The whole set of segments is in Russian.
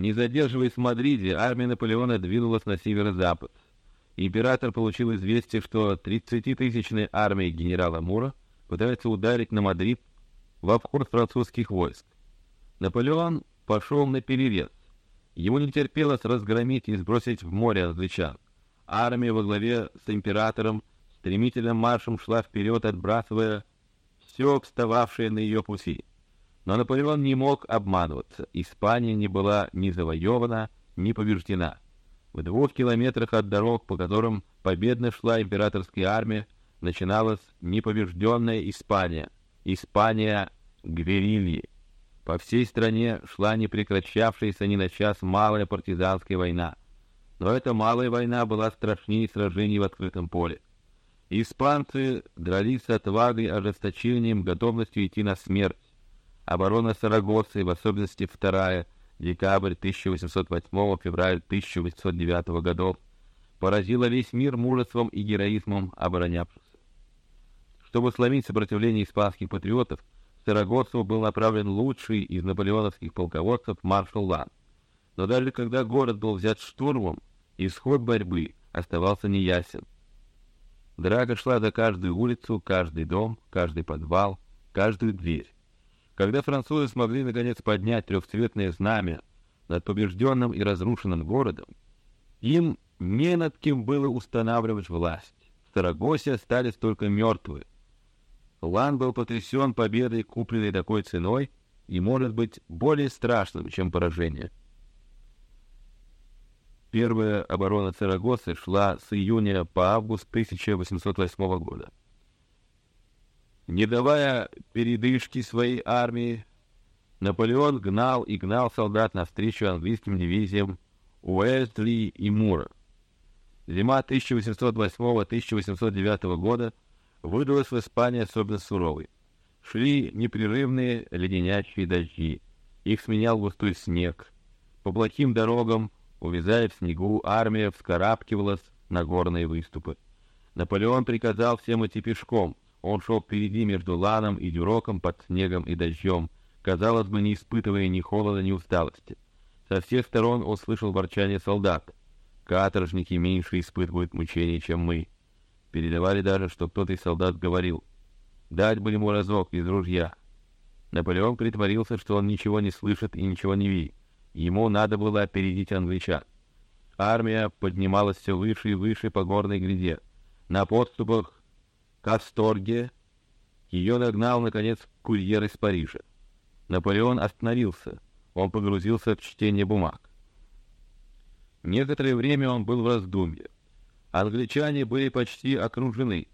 Не задерживаясь в Мадриде, армия Наполеона двинулась на северо-запад. Император получил известие, что 30-тысячная армия генерала Мура пытается ударить на Мадрид в обход французских войск. Наполеон пошел на перерез. Ему не терпелось разгромить и сбросить в море англичан. Армия во главе с императором стремительным маршем шла вперед, отбрасывая все встававшее на ее пути. Но Наполеон не мог обманываться. Испания не была ни завоевана, ни побеждена. В двух километрах от дорог, по которым победно шла императорская армия, начиналась непобежденная Испания, Испания Гверильи. По всей стране шла непрекращавшаяся ни на час малая партизанская война. Но эта малая война была страшнее сражений в открытом поле. Испанцы дрались отвагой, ожесточением, готовностью идти на смерть. Оборона Сарагосы, в особенности вторая, декабрь 1808 февраль 1809 годов, поразила весь мир мужеством и героизмом оборонявшихся. Чтобы сломить сопротивление испанских патриотов, в Сарагосу был направлен лучший из наполеоновских полководцев маршал Лан. Но даже когда город был взят штурмом, исход борьбы оставался неясен. Драга шла за каждую улицу, каждый дом, каждый подвал, каждую дверь. Когда французы смогли наконец поднять трехцветное знамя над побежденным и разрушенным городом, им не над кем было устанавливать власть. В Сарагосе остались только мертвые. Лан был потрясен победой, купленной такой ценой, и может быть более страшным, чем поражение. Первая оборона Сарагосы шла с июня по август 1808 года. Не давая передышки своей армии, Наполеон гнал и гнал солдат навстречу английским дивизиям Уэстли и Мура. Зима 1808-1809 года выдалась в Испании особенно суровой. Шли непрерывные леденящие дожди, их сменял густой снег. По плохим дорогам, увязая в снегу, армия вскарабкивалась на горные выступы. Наполеон приказал всем идти пешком, он шел впереди между Ланом и Дюроком под снегом и дождем, казалось бы, не испытывая ни холода, ни усталости. Со всех сторон он слышал ворчание солдат. Каторжники меньше испытывают мучений, чем мы. Передавали даже, что кто-то из солдат говорил: "Дать бы ему разок из ружья". Наполеон притворился, что он ничего не слышит и ничего не видит. Ему надо было опередить англичан. Армия поднималась все выше и выше по горной гряде. На подступах Касторге ее нагнал, наконец, курьер из Парижа. Наполеон остановился. Он погрузился в чтение бумаг. Некоторое время он был в раздумье. Англичане были почти окружены.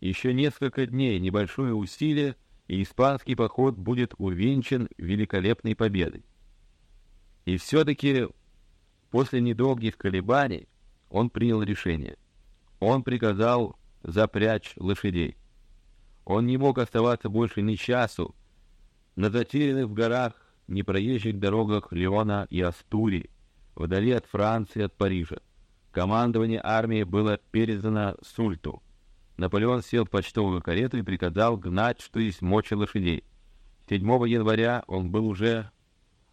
Еще несколько дней, небольшое усилие, и испанский поход будет увенчан великолепной победой. И все-таки после недолгих колебаний он принял решение. Он приказал запрячь лошадей. Он не мог оставаться больше ни часу на затерянных в горах, непроезжих дорогах Леона и Астурии, вдали от Франции, от Парижа. Командование армии было передано Сульту. Наполеон сел в почтовую карету и приказал гнать, что есть мочи лошадей. 7 января он был уже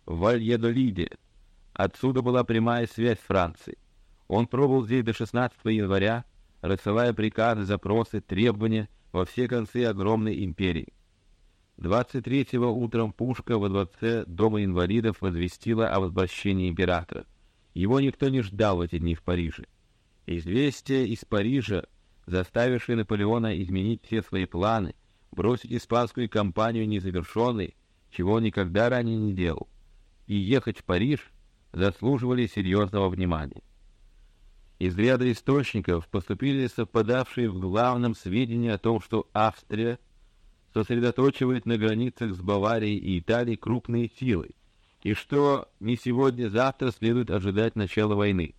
в Вальедолиде. Отсюда была прямая связь с Францией. Он пробыл здесь до 16 января, рассылая приказы, запросы, требования во все концы огромной империи. 23-го утром пушка во дворце Дома инвалидов возвестила о возвращении императора. Его никто не ждал в эти дни в Париже. Известие из Парижа, заставившее Наполеона изменить все свои планы, бросить испанскую кампанию незавершенной, чего он никогда ранее не делал, и ехать в Париж, заслуживали серьезного внимания. Из ряда источников поступили совпадавшие в главном сведения о том, что Австрия сосредоточивает на границах с Баварией и Италией крупные силы, и что не сегодня-завтра следует ожидать начала войны.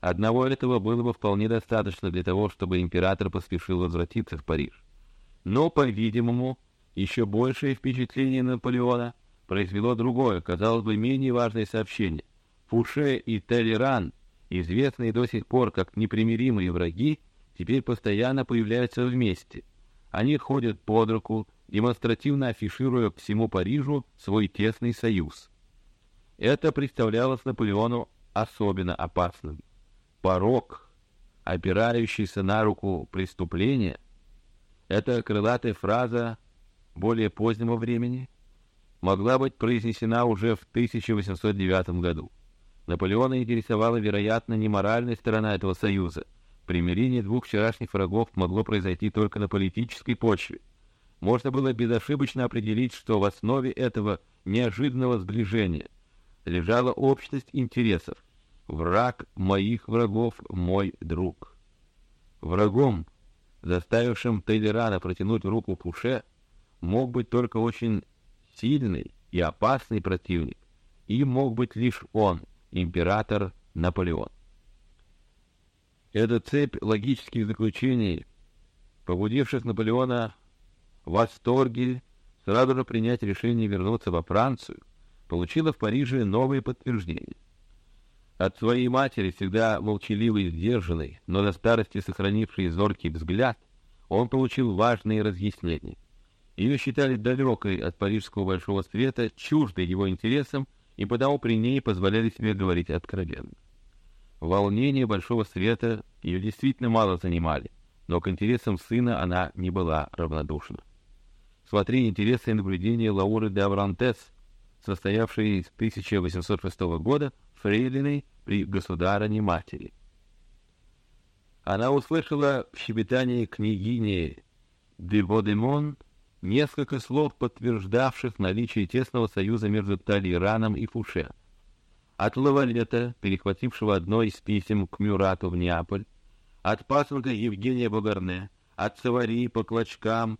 Одного этого было бы вполне достаточно для того, чтобы император поспешил возвратиться в Париж. Но, по-видимому, еще большее впечатление Наполеона произвело другое, казалось бы, менее важное сообщение. Фуше и Толеран известные до сих пор как непримиримые враги, теперь постоянно появляются вместе. Они ходят под руку, демонстративно афишируя всему Парижу свой тесный союз. Это представлялось Наполеону особенно опасным. Порог, опирающийся на руку преступления, эта крылатая фраза более позднего времени могла быть произнесена уже в 1809 году. Наполеона интересовала, вероятно, не моральная сторона этого союза. Примирение двух вчерашних врагов могло произойти только на политической почве. Можно было безошибочно определить, что в основе этого неожиданного сближения лежала общность интересов. Враг моих врагов — мой друг. Врагом, заставившим Тейлерана протянуть руку Пуше, мог быть только очень сильный и опасный противник, и мог быть лишь он, император Наполеон. Эта цепь логических заключений, побудивших Наполеона в восторге сразу же принять решение вернуться во Францию, получила в Париже новые подтверждения. От своей матери, всегда молчаливый и сдержанный, но на старости сохранивший зоркий взгляд, он получил важные разъяснения. Ее считали далекой от парижского большого света, чуждой его интересам, и потому при ней позволяли себе говорить откровенно. Волнения большого света ее действительно мало занимали, но к интересам сына она не была равнодушна. Смотри интересы и наблюдения Лауры де Аврантес, состоявшей с 1806 года фрейлиной при государыне матери. Она услышала в щебетании княгини де Водемон несколько слов, подтверждавших наличие тесного союза между Талираном и Фуше. От Лавалета, перехватившего одно из писем к Мюрату в Неаполь, от пасынка Евгения Багарне, от Саварии по клочкам,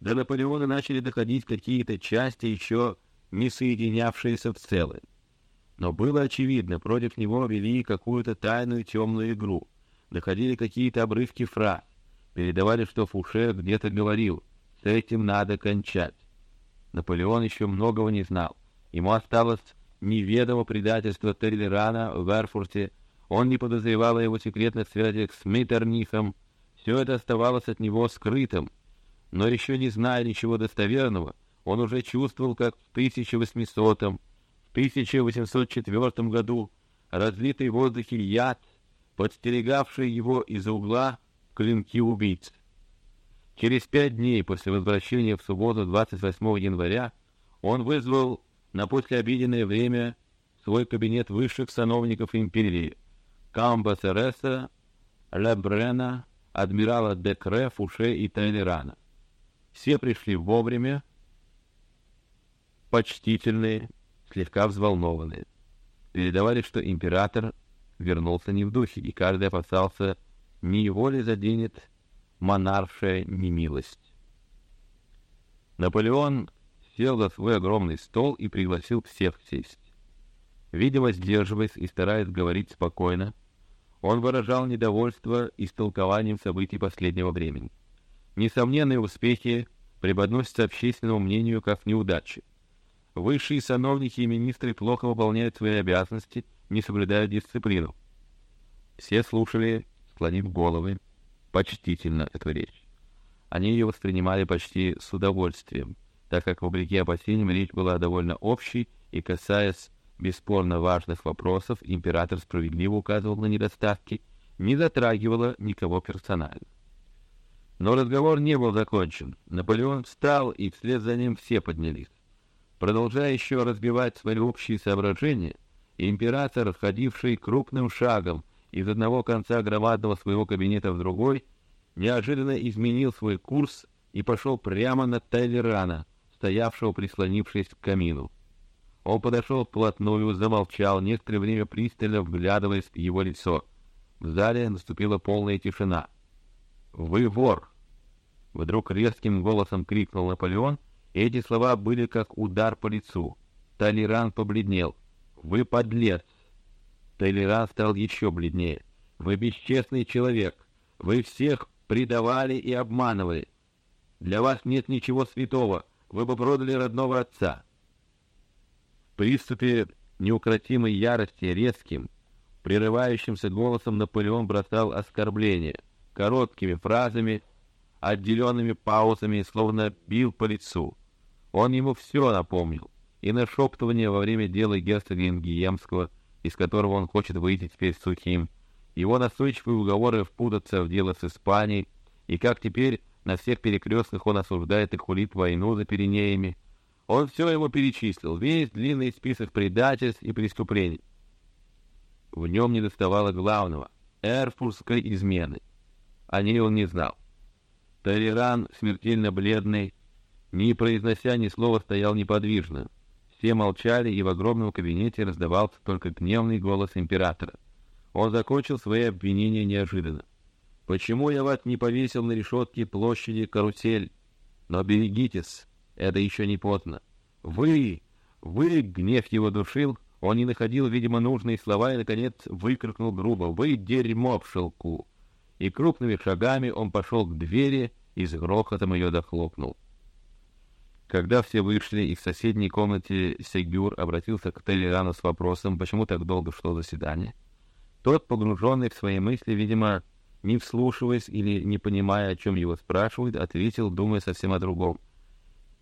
до Наполеона начали доходить какие-то части, еще не соединявшиеся в целое. Но было очевидно, против него вели какую-то тайную темную игру. Доходили какие-то обрывки фраз. Передавали, что Фуше где-то говорил — с этим надо кончать. Наполеон еще многого не знал. Ему осталось неведомо предательство Теллерана в Эрфурте. Он не подозревал о его секретных связях с Миттернихом. Все это оставалось от него скрытым. Но еще не зная ничего достоверного, он уже чувствовал, как в 1800 в 1804 году разлитый в воздухе яд, подстерегавший его из угла клинки убийц. Через пять дней после возвращения в субботу 28 января он вызвал на послеобеденное время свой кабинет высших сановников империи Камба Сереса, Лебрена, адмирала Декре, Фуше и Тайлерана. Все пришли вовремя, почтительные, слегка взволнованные. Передавали, что император вернулся не в духе, и каждый опасался, не его ли заденет монаршая немилость. Наполеон сел за свой огромный стол и пригласил всех сесть. Видимо, сдерживаясь и стараясь говорить спокойно, он выражал недовольство истолкованием событий последнего времени. Несомненные успехи преподносятся общественному мнению как неудачи. Высшие сановники и министры плохо выполняют свои обязанности, не соблюдают дисциплину. Все слушали, склонив головы, почтительно эту речь. Они ее воспринимали почти с удовольствием, так как, вопреки опасениям, речь была довольно общей и, касаясь бесспорно важных вопросов, император справедливо указывал на недостатки, не затрагивала никого персонально. Но разговор не был закончен. Наполеон встал, и вслед за ним все поднялись. Продолжая еще разбивать свои общие соображения, император, ходивший крупным шагом из одного конца громадного своего кабинета в другой, неожиданно изменил свой курс и пошел прямо на Тайлерана, стоявшего прислонившись к камину. Он подошел вплотную, замолчал, некоторое время пристально вглядываясь в его лицо. В зале наступила полная тишина. «Вы вор!» Вдруг резким голосом крикнул Наполеон, и эти слова были как удар по лицу. Талеран побледнел. «Вы подлец! Толеран стал еще бледнее. «Вы бесчестный человек. Вы всех предавали и обманывали. Для вас нет ничего святого. Вы бы продали родного отца». В приступе неукротимой ярости резким, прерывающимся голосом Наполеон бросал оскорбления, короткими фразами, отделенными паузами, словно бил по лицу. Он ему все напомнил, и нашептывания во время дела герцога Ингиемского, из которого он хочет выйти теперь сухим, его настойчивые уговоры впутаться в дело с Испанией, и как теперь на всех перекрестках он осуждает и хулит войну за Пиренеями. Он все ему перечислил, весь длинный список предательств и преступлений. В нем не доставало главного — эрфурской измены. О ней он не знал. Толеран, смертельно бледный, не произнося ни слова, стоял неподвижно. Все молчали, и в огромном кабинете раздавался только гневный голос императора. Он закончил свои обвинения неожиданно. Почему я вас не повесил на решетке площади Карусель? Но берегитесь, это еще не поздно. Вы, вы, гнев его душил, он не находил, видимо, нужные слова и, наконец, выкрикнул грубо. Вы дерьмо в шелку. И крупными шагами он пошел к двери и с грохотом ее дохлопнул. Когда все вышли, и в соседней комнате Сегюр обратился к Телерану с вопросом, почему так долго шло заседание, тот, погруженный в свои мысли, видимо, не вслушиваясь или не понимая, о чем его спрашивают, ответил, думая совсем о другом.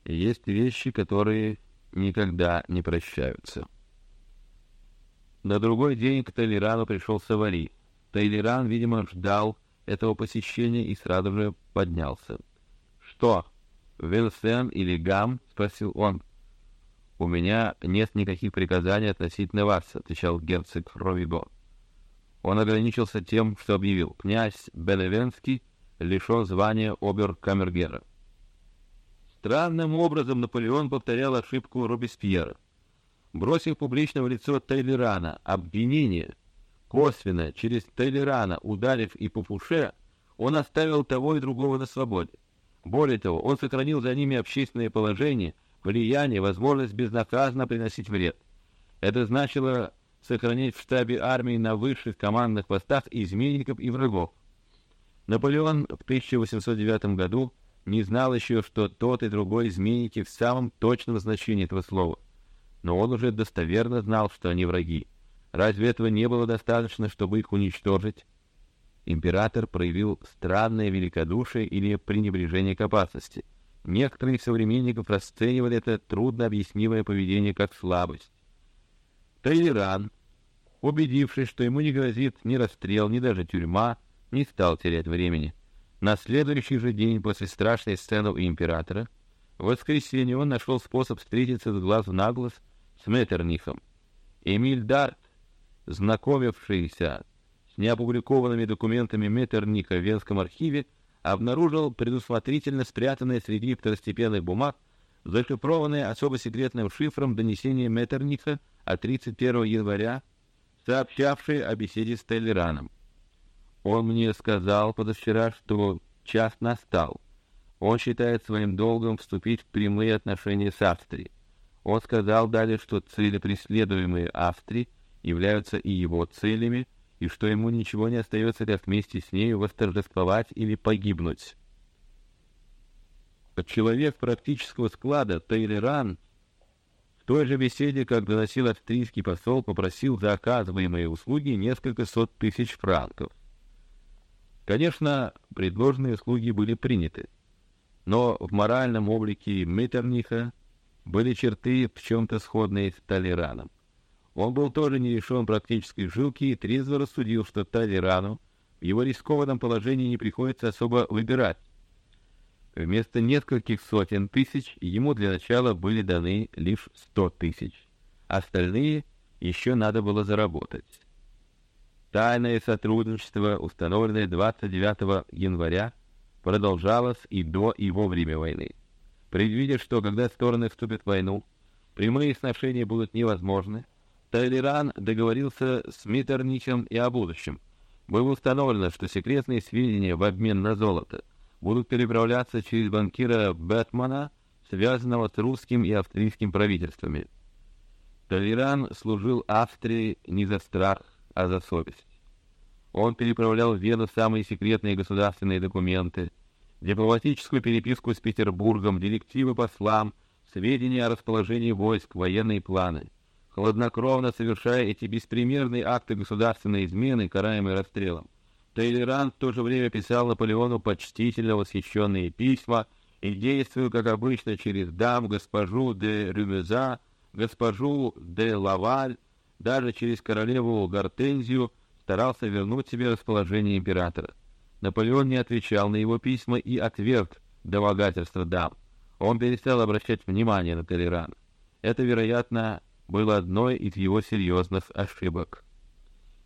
Есть вещи, которые никогда не прощаются. На другой день к Толерану пришел Савари. Толеран, видимо, ждал этого посещения и сразу же поднялся. «Что, Вилсен или Гам?» — спросил он. «У меня нет никаких приказаний относительно вас», — отвечал герцог Ровиго. Он ограничился тем, что объявил, князь Беневенский лишен звания обер-камергера. Странным образом Наполеон повторял ошибку Робеспьера. Бросив публично в лицо Тейлерана обвинение, косвенно через Тейлерана ударив и по Фуше, он оставил того и другого на свободе. Более того, он сохранил за ними общественное положение, влияние, возможность безнаказанно приносить вред. Это значило сохранять в штабе армии на высших командных постах изменников и врагов. Наполеон в 1809 году не знал еще, что тот и другой изменники в самом точном значении этого слова, но он уже достоверно знал, что они враги. Разве этого не было достаточно, чтобы их уничтожить? Император проявил странное великодушие или пренебрежение к опасности. Некоторые современников расценивали это трудно объяснимое поведение как слабость. Толеран, убедившись, что ему не грозит ни расстрел, ни даже тюрьма, не стал терять времени. На следующий же день после страшной сцены у императора, в воскресенье он нашел способ встретиться с глаз на глаз с Меттернихом. Эмиль Дарт, знакомившийся неопубликованными документами Меттерниха в Венском архиве, обнаружил предусмотрительно спрятанное среди второстепенных бумаг зашифрованное особо секретным шифром донесение Меттерниха от 31 января, сообщавшее о беседе с Теллераном. Он мне сказал позавчера, что час настал. Он считает своим долгом вступить в прямые отношения с Австрией. Он сказал далее, что цели, преследуемые Австрией, являются и его целями, и что ему ничего не остается, как вместе с нею восторжествовать или погибнуть. Человек практического склада Тейлеран в той же беседе, как доносил австрийский посол, попросил за оказываемые услуги несколько сот тысяч франков. Конечно, предложенные услуги были приняты, но в моральном облике Меттерниха были черты в чем-то сходные с Толераном. Он был тоже не лишен практической жилки и трезво рассудил, что Толерану в его рискованном положении не приходится особо выбирать. Вместо нескольких сотен тысяч ему для начала были даны лишь сто тысяч. Остальные еще надо было заработать. Тайное сотрудничество, установленное 29 января, продолжалось и до и во время войны. Предвидя, что когда стороны вступят в войну, прямые сношения будут невозможны, Толеран договорился с Миттерничем и о будущем. Было установлено, что секретные сведения в обмен на золото будут переправляться через банкира Бэтмана, связанного с русским и австрийским правительствами. Толеран служил Австрии не за страх, а за совесть. Он переправлял в Вену самые секретные государственные документы, дипломатическую переписку с Петербургом, директивы послам, сведения о расположении войск, военные планы. Хладнокровно совершая эти беспримерные акты государственной измены, караемые расстрелом, Тейлеран в то же время писал Наполеону почтительно восхищенные письма и, действуя, как обычно, через дам госпожу де Рюмеза, госпожу де Лаваль, даже через королеву Гортензию старался вернуть себе расположение императора. Наполеон не отвечал на его письма и отверг домогательства дам. Он перестал обращать внимание на Толерана. Это, вероятно, было одной из его серьезных ошибок.